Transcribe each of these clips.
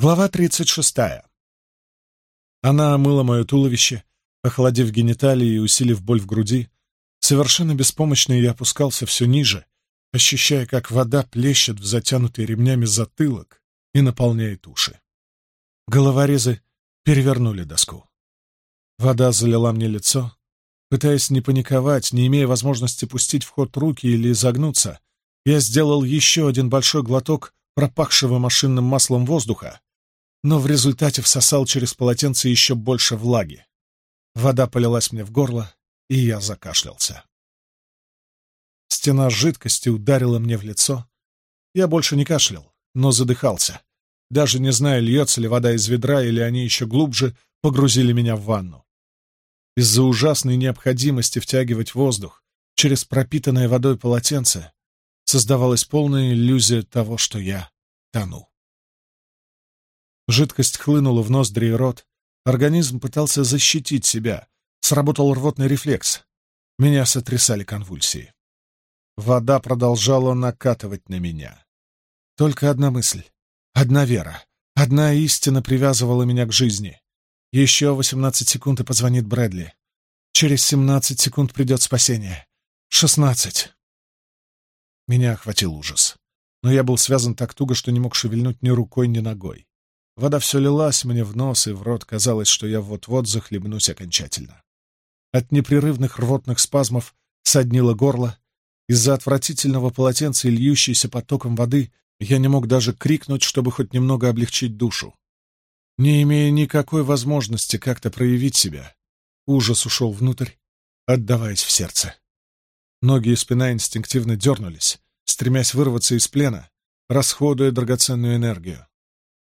Глава 36. Она омыла мое туловище, охладив гениталии и усилив боль в груди. Совершенно беспомощно я опускался все ниже, ощущая, как вода плещет в затянутые ремнями затылок и наполняет уши. Головорезы перевернули доску. Вода залила мне лицо. Пытаясь не паниковать, не имея возможности пустить в ход руки или изогнуться, я сделал еще один большой глоток пропахшего машинным маслом воздуха, но в результате всосал через полотенце еще больше влаги. Вода полилась мне в горло, и я закашлялся. Стена жидкости ударила мне в лицо. Я больше не кашлял, но задыхался. Даже не зная, льется ли вода из ведра или они еще глубже, погрузили меня в ванну. Из-за ужасной необходимости втягивать воздух через пропитанное водой полотенце создавалась полная иллюзия того, что я тону. Жидкость хлынула в ноздри и рот. Организм пытался защитить себя. Сработал рвотный рефлекс. Меня сотрясали конвульсии. Вода продолжала накатывать на меня. Только одна мысль, одна вера, одна истина привязывала меня к жизни. Еще 18 секунд и позвонит Брэдли. Через 17 секунд придет спасение. 16. Меня охватил ужас. Но я был связан так туго, что не мог шевельнуть ни рукой, ни ногой. Вода все лилась мне в нос и в рот, казалось, что я вот-вот захлебнусь окончательно. От непрерывных рвотных спазмов соднило горло. Из-за отвратительного полотенца и льющейся потоком воды я не мог даже крикнуть, чтобы хоть немного облегчить душу. Не имея никакой возможности как-то проявить себя, ужас ушел внутрь, отдаваясь в сердце. Ноги и спина инстинктивно дернулись, стремясь вырваться из плена, расходуя драгоценную энергию.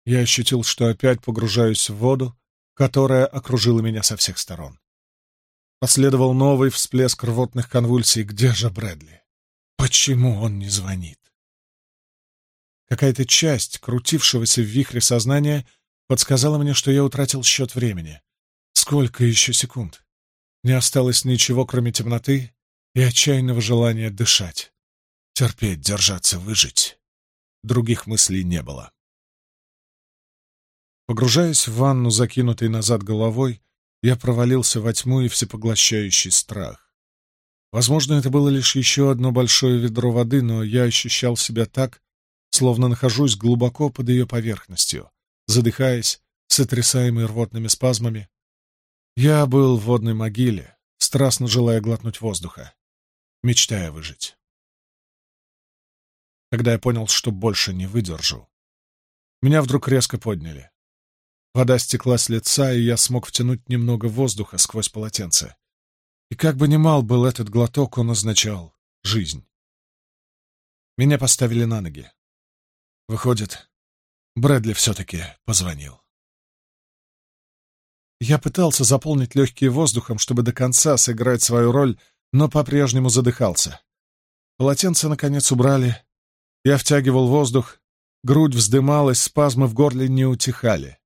Я ощутил, что опять погружаюсь в воду, которая окружила меня со всех сторон. Последовал новый всплеск рвотных конвульсий. Где же Брэдли? Почему он не звонит? Какая-то часть крутившегося в вихре сознания подсказала мне, что я утратил счет времени. Сколько еще секунд? Не осталось ничего, кроме темноты и отчаянного желания дышать, терпеть, держаться, выжить. Других мыслей не было. Погружаясь в ванну, закинутой назад головой, я провалился во тьму и всепоглощающий страх. Возможно, это было лишь еще одно большое ведро воды, но я ощущал себя так, словно нахожусь глубоко под ее поверхностью, задыхаясь, сотрясаемый рвотными спазмами. Я был в водной могиле, страстно желая глотнуть воздуха, мечтая выжить. Когда я понял, что больше не выдержу, меня вдруг резко подняли. Вода стекла с лица, и я смог втянуть немного воздуха сквозь полотенце. И как бы ни мал был этот глоток, он означал жизнь. Меня поставили на ноги. Выходит, Брэдли все-таки позвонил. Я пытался заполнить легкие воздухом, чтобы до конца сыграть свою роль, но по-прежнему задыхался. Полотенце, наконец, убрали. Я втягивал воздух, грудь вздымалась, спазмы в горле не утихали.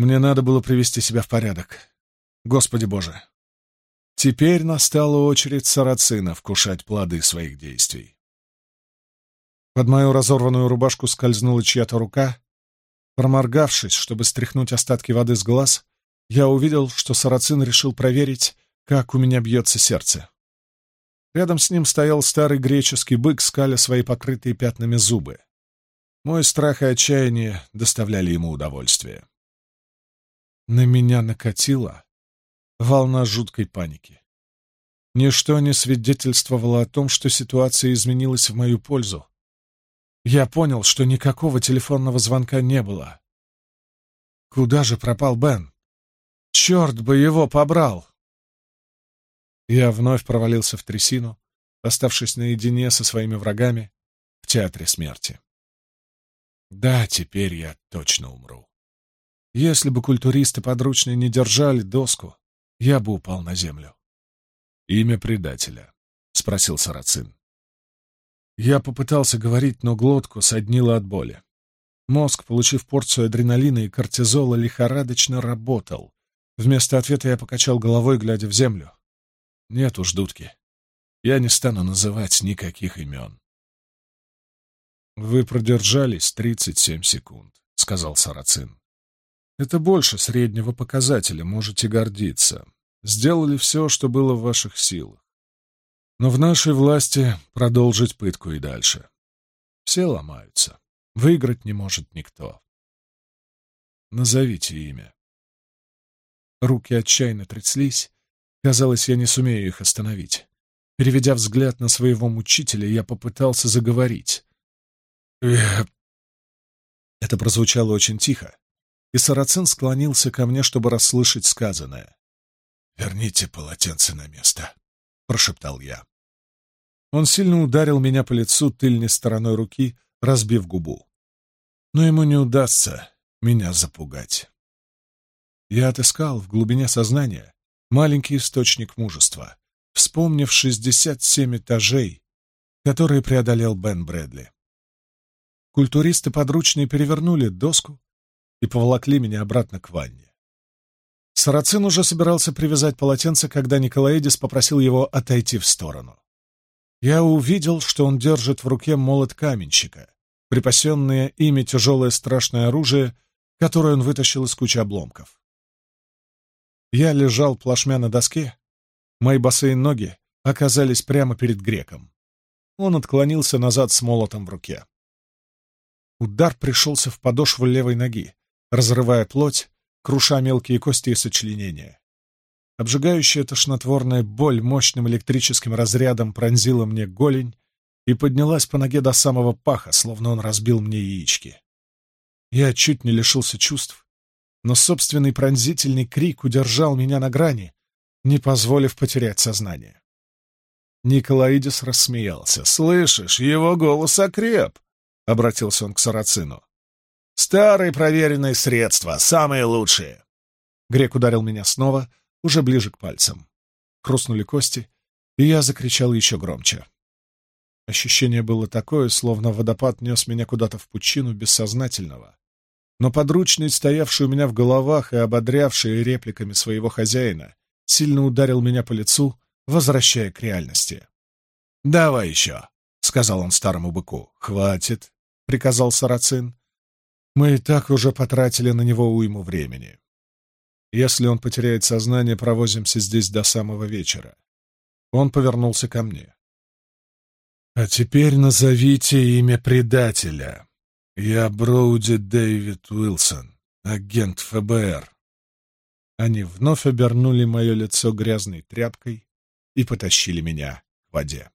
Мне надо было привести себя в порядок. Господи Боже! Теперь настала очередь сарацина вкушать плоды своих действий. Под мою разорванную рубашку скользнула чья-то рука. Проморгавшись, чтобы стряхнуть остатки воды с глаз, я увидел, что сарацин решил проверить, как у меня бьется сердце. Рядом с ним стоял старый греческий бык, скаля свои покрытые пятнами зубы. Мой страх и отчаяние доставляли ему удовольствие. На меня накатила волна жуткой паники. Ничто не свидетельствовало о том, что ситуация изменилась в мою пользу. Я понял, что никакого телефонного звонка не было. Куда же пропал Бен? Черт бы его побрал! Я вновь провалился в трясину, оставшись наедине со своими врагами в театре смерти. Да, теперь я точно умру если бы культуристы подручные не держали доску, я бы упал на землю. — Имя предателя? — спросил Сарацин. Я попытался говорить, но глотку соднило от боли. Мозг, получив порцию адреналина и кортизола, лихорадочно работал. Вместо ответа я покачал головой, глядя в землю. Нет уж, дудки. Я не стану называть никаких имен. «Вы продержались тридцать семь секунд», — сказал Сарацин. Это больше среднего показателя, можете гордиться. Сделали все, что было в ваших силах. Но в нашей власти продолжить пытку и дальше. Все ломаются. Выиграть не может никто. Назовите имя. Руки отчаянно тряслись. Казалось, я не сумею их остановить. Переведя взгляд на своего мучителя, я попытался заговорить. Э, Это прозвучало очень тихо, и Сарацин склонился ко мне, чтобы расслышать сказанное. «Верните полотенце на место», — прошептал я. Он сильно ударил меня по лицу тыльной стороной руки, разбив губу. Но ему не удастся меня запугать. Я отыскал в глубине сознания маленький источник мужества, вспомнив шестьдесят семь этажей, которые преодолел Бен Брэдли. Культуристы подручные перевернули доску, и поволокли меня обратно к ванне. Сарацин уже собирался привязать полотенце, когда Николаидис попросил его отойти в сторону. Я увидел, что он держит в руке молот каменщика, припасенное ими тяжелое страшное оружие, которое он вытащил из кучи обломков. Я лежал плашмя на доске, мои босые ноги оказались прямо перед греком. Он отклонился назад с молотом в руке. Удар пришелся в подошву левой ноги, разрывая плоть, круша мелкие кости и сочленения. Обжигающая тошнотворная боль мощным электрическим разрядом пронзила мне голень и поднялась по ноге до самого паха, словно он разбил мне яички. Я чуть не лишился чувств, но собственный пронзительный крик удержал меня на грани, не позволив потерять сознание. Николаидис рассмеялся. «Слышишь, его голос окреп!» — обратился он к Сарацину. Старые проверенные средства, самые лучшие. Грек ударил меня снова, уже ближе к пальцам. Хрустнули кости, и я закричал еще громче. Ощущение было такое, словно водопад нес меня куда-то в пучину бессознательного. Но подручный, стоявший у меня в головах и ободрявший репликами своего хозяина, сильно ударил меня по лицу, возвращая к реальности. «Давай еще», — сказал он старому быку. «Хватит», — приказал Сарацин. Мы и так уже потратили на него уйму времени. Если он потеряет сознание, провозимся здесь до самого вечера. Он повернулся ко мне. А теперь назовите имя предателя. Я Броуди Дэвид Уилсон, агент ФБР. Они вновь обернули мое лицо грязной тряпкой и потащили меня в воде.